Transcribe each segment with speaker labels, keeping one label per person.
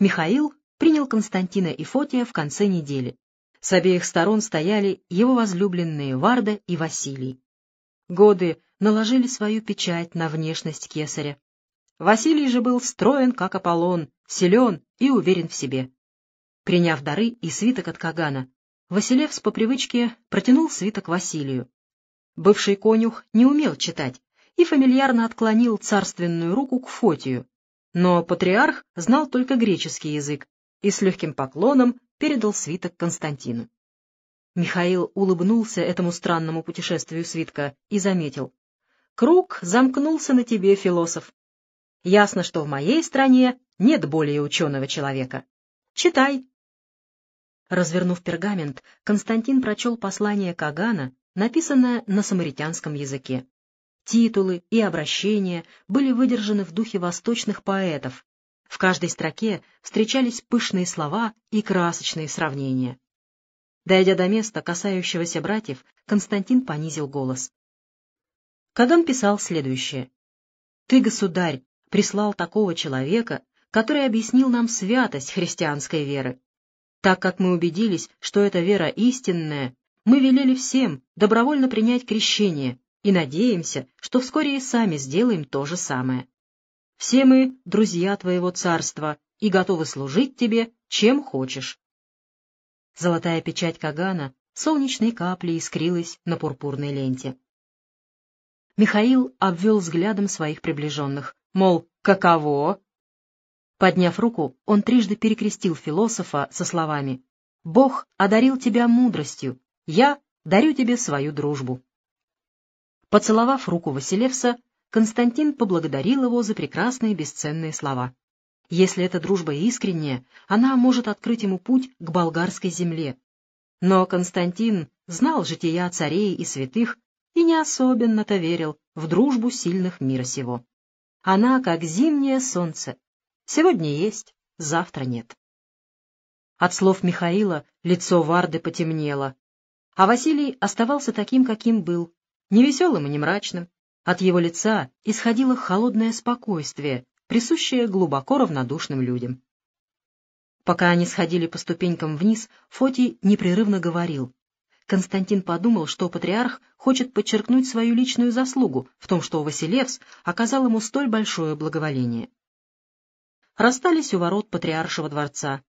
Speaker 1: Михаил принял Константина и Фотия в конце недели. С обеих сторон стояли его возлюбленные Варда и Василий. Годы наложили свою печать на внешность кесаря. Василий же был строен, как Аполлон, силен и уверен в себе. Приняв дары и свиток от Кагана, Василевс по привычке протянул свиток Василию. Бывший конюх не умел читать и фамильярно отклонил царственную руку к Фотию, но патриарх знал только греческий язык и с легким поклоном передал свиток Константину. Михаил улыбнулся этому странному путешествию свитка и заметил. «Круг замкнулся на тебе, философ. Ясно, что в моей стране нет более ученого человека. Читай». Развернув пергамент, Константин прочел послание Кагана, написанное на самаритянском языке. Титулы и обращения были выдержаны в духе восточных поэтов. В каждой строке встречались пышные слова и красочные сравнения. Дойдя до места, касающегося братьев, Константин понизил голос. Каган писал следующее. «Ты, государь, прислал такого человека, который объяснил нам святость христианской веры. Так как мы убедились, что эта вера истинная, мы велели всем добровольно принять крещение и надеемся, что вскоре и сами сделаем то же самое. Все мы — друзья твоего царства и готовы служить тебе, чем хочешь. Золотая печать Кагана солнечной каплей искрилась на пурпурной ленте. Михаил обвел взглядом своих приближенных, мол, каково? Подняв руку, он трижды перекрестил философа со словами «Бог одарил тебя мудростью, я дарю тебе свою дружбу». Поцеловав руку Василевса, Константин поблагодарил его за прекрасные бесценные слова. Если эта дружба искренняя, она может открыть ему путь к болгарской земле. Но Константин знал жития царей и святых и не особенно-то верил в дружбу сильных мира сего. Она как зимнее солнце, Сегодня есть, завтра нет. От слов Михаила лицо Варды потемнело, а Василий оставался таким, каким был, невеселым и не мрачным. От его лица исходило холодное спокойствие, присущее глубоко равнодушным людям. Пока они сходили по ступенькам вниз, Фотий непрерывно говорил. Константин подумал, что патриарх хочет подчеркнуть свою личную заслугу в том, что Василевс оказал ему столь большое благоволение расстались у ворот Патриаршего дворца.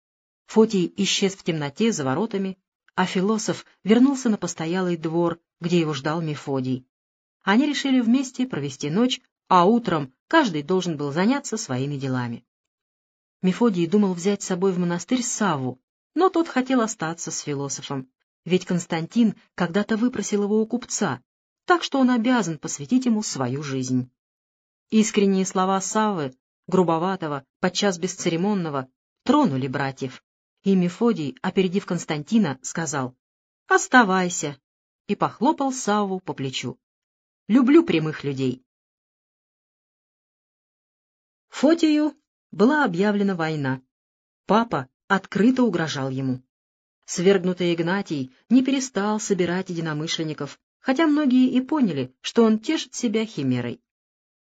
Speaker 1: Фотий исчез в темноте за воротами, а философ вернулся на постоялый двор, где его ждал Мефодий. Они решили вместе провести ночь, а утром каждый должен был заняться своими делами. Мефодий думал взять с собой в монастырь Савву, но тот хотел остаться с философом, ведь Константин когда-то выпросил его у купца, так что он обязан посвятить ему свою жизнь. Искренние слова Саввы грубоватого, подчас бесцеремонного, тронули братьев, и Мефодий, опередив Константина, сказал «Оставайся» и похлопал Савву по плечу. «Люблю прямых людей». Фотию была объявлена война. Папа открыто угрожал ему. Свергнутый Игнатий не перестал собирать единомышленников, хотя многие и поняли, что он тешит себя химерой.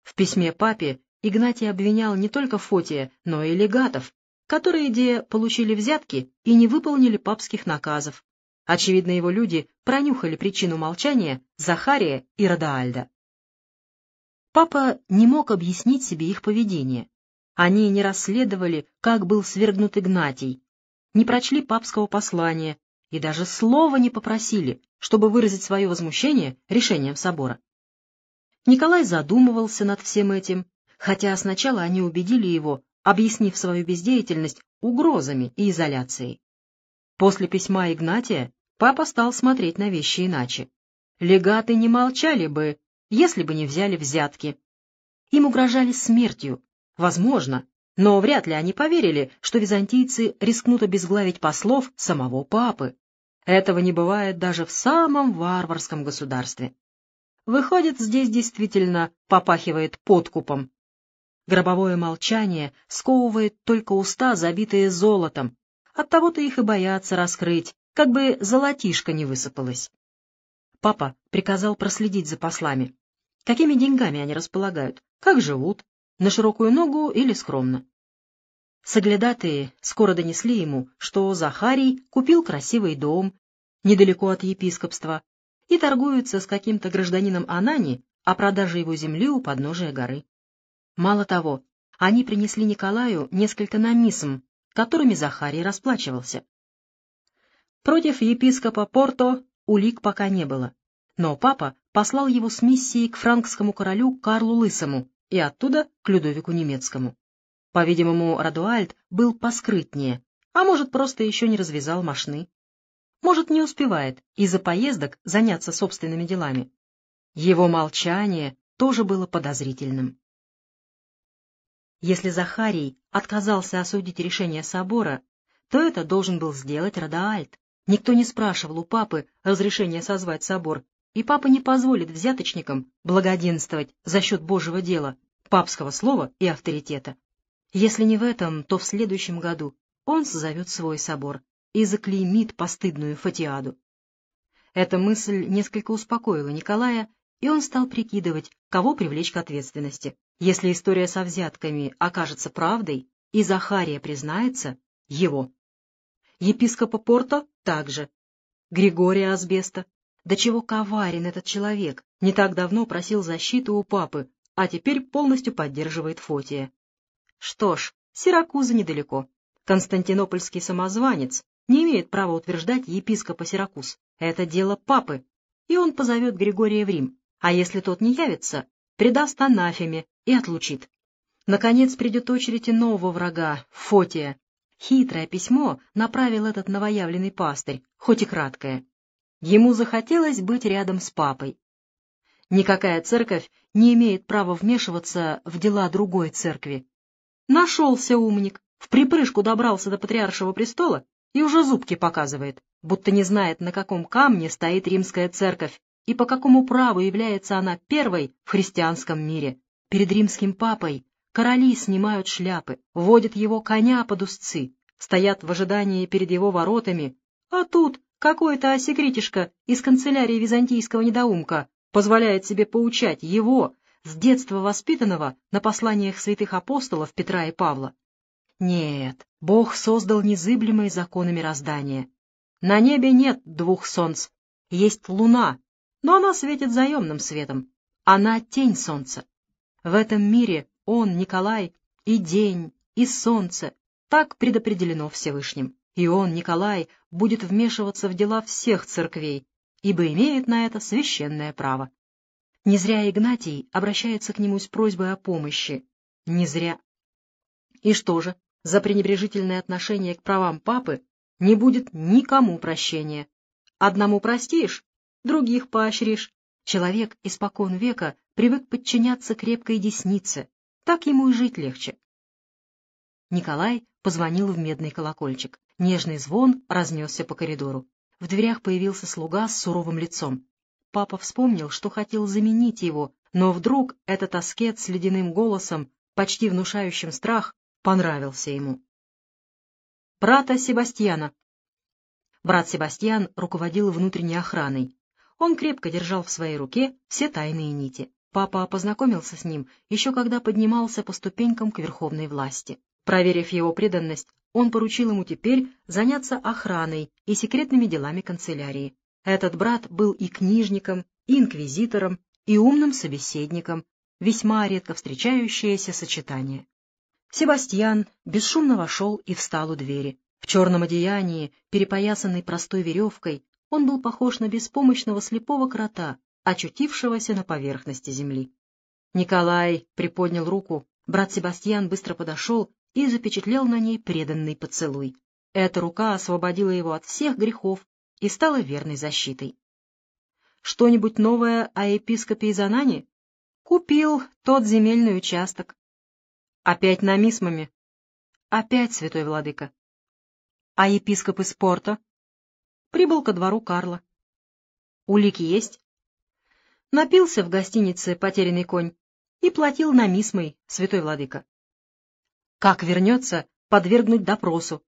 Speaker 1: В письме папе Игнатий обвинял не только Фотия, но и легатов, которые, где получили взятки и не выполнили папских наказов. Очевидно, его люди пронюхали причину молчания Захария и Радаальда. Папа не мог объяснить себе их поведение. Они не расследовали, как был свергнут Игнатий, не прочли папского послания и даже слова не попросили, чтобы выразить свое возмущение решением собора. Николай задумывался над всем этим хотя сначала они убедили его, объяснив свою бездеятельность угрозами и изоляцией. После письма Игнатия папа стал смотреть на вещи иначе. Легаты не молчали бы, если бы не взяли взятки. Им угрожали смертью, возможно, но вряд ли они поверили, что византийцы рискнут обезглавить послов самого папы. Этого не бывает даже в самом варварском государстве. Выходит, здесь действительно попахивает подкупом. Гробовое молчание сковывает только уста, забитые золотом. Оттого-то их и боятся раскрыть, как бы золотишко не высыпалось. Папа приказал проследить за послами. Какими деньгами они располагают, как живут, на широкую ногу или скромно. Соглядатые скоро донесли ему, что Захарий купил красивый дом недалеко от епископства и торгуется с каким-то гражданином Анани о продаже его земли у подножия горы. Мало того, они принесли Николаю несколько намисм, которыми Захарий расплачивался. Против епископа Порто улик пока не было, но папа послал его с миссией к франкскому королю Карлу Лысому и оттуда к Людовику Немецкому. По-видимому, Радуальд был поскрытнее, а может, просто еще не развязал мошны. Может, не успевает из-за поездок заняться собственными делами. Его молчание тоже было подозрительным. Если Захарий отказался осудить решение собора, то это должен был сделать Радаальд. Никто не спрашивал у папы разрешения созвать собор, и папа не позволит взяточникам благоденствовать за счет Божьего дела, папского слова и авторитета. Если не в этом, то в следующем году он созовет свой собор и заклеймит постыдную Фатиаду. Эта мысль несколько успокоила Николая, и он стал прикидывать, кого привлечь к ответственности. Если история со взятками окажется правдой, и Захария признается, его. Епископа Порто также. Григория Асбеста. До чего коварен этот человек, не так давно просил защиты у папы, а теперь полностью поддерживает Фотия. Что ж, Сиракуза недалеко. Константинопольский самозванец не имеет права утверждать епископа Сиракуз. Это дело папы, и он позовет Григория в Рим, а если тот не явится, предаст анафеме и отлучит. Наконец придет очередь и нового врага, Фотия. Хитрое письмо направил этот новоявленный пастырь, хоть и краткое. Ему захотелось быть рядом с папой. Никакая церковь не имеет права вмешиваться в дела другой церкви, Нашелся умник, в припрыжку добрался до патриаршего престола и уже зубки показывает, будто не знает, на каком камне стоит римская церковь и по какому праву является она первой в христианском мире. Перед римским папой короли снимают шляпы, водят его коня под узцы, стоят в ожидании перед его воротами, а тут какой-то осекретишка из канцелярии византийского недоумка позволяет себе поучать его, с детства воспитанного на посланиях святых апостолов Петра и Павла. Нет, Бог создал незыблемые законы мироздания. На небе нет двух солнц, есть луна, но она светит заемным светом. Она тень солнца. В этом мире он, Николай, и день, и солнце. Так предопределено Всевышним. И он, Николай, будет вмешиваться в дела всех церквей, ибо имеет на это священное право. Не зря Игнатий обращается к нему с просьбой о помощи. Не зря. И что же, за пренебрежительное отношение к правам папы не будет никому прощения. Одному простишь, других поощришь. Человек испокон века привык подчиняться крепкой деснице. Так ему и жить легче. Николай позвонил в медный колокольчик. Нежный звон разнесся по коридору. В дверях появился слуга с суровым лицом. Папа вспомнил, что хотел заменить его, но вдруг этот аскет с ледяным голосом, почти внушающим страх, понравился ему. «Брата Себастьяна». Брат Себастьян руководил внутренней охраной. Он крепко держал в своей руке все тайные нити. Папа познакомился с ним еще когда поднимался по ступенькам к верховной власти. Проверив его преданность, он поручил ему теперь заняться охраной и секретными делами канцелярии. Этот брат был и книжником, и инквизитором, и умным собеседником, весьма редко встречающееся сочетание. Себастьян бесшумно вошел и встал у двери. В черном одеянии, перепоясанный простой веревкой, он был похож на беспомощного слепого крота, очутившегося на поверхности земли. Николай приподнял руку, брат Себастьян быстро подошел и запечатлел на ней преданный поцелуй. Эта рука освободила его от всех грехов и стала верной защитой. Что-нибудь новое о епископе Изанане? Купил тот земельный участок. Опять на мисмами. Опять, святой владыка. А епископ из порта? Прибыл ко двору Карла. Улики есть? Напился в гостинице «Потерянный конь» и платил на мисмой, святой владыка. Как вернется, подвергнуть допросу.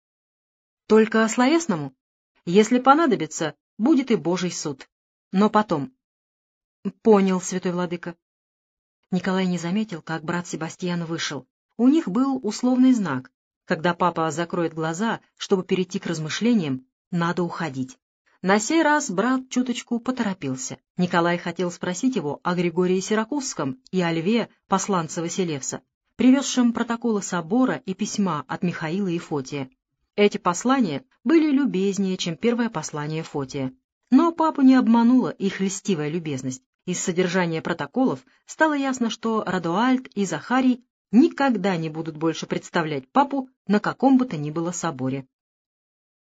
Speaker 1: Только словесному? Если понадобится, будет и Божий суд. Но потом. Понял, святой владыка. Николай не заметил, как брат Себастьян вышел. У них был условный знак. Когда папа закроет глаза, чтобы перейти к размышлениям, надо уходить. На сей раз брат чуточку поторопился. Николай хотел спросить его о Григории Сиракузском и о льве посланца Василевса, привезшем протоколы собора и письма от Михаила и Фотия. Эти послания были любезнее, чем первое послание Фотия. Но папу не обманула их льстивая любезность. Из содержания протоколов стало ясно, что Радуальд и Захарий никогда не будут больше представлять папу на каком бы то ни было соборе.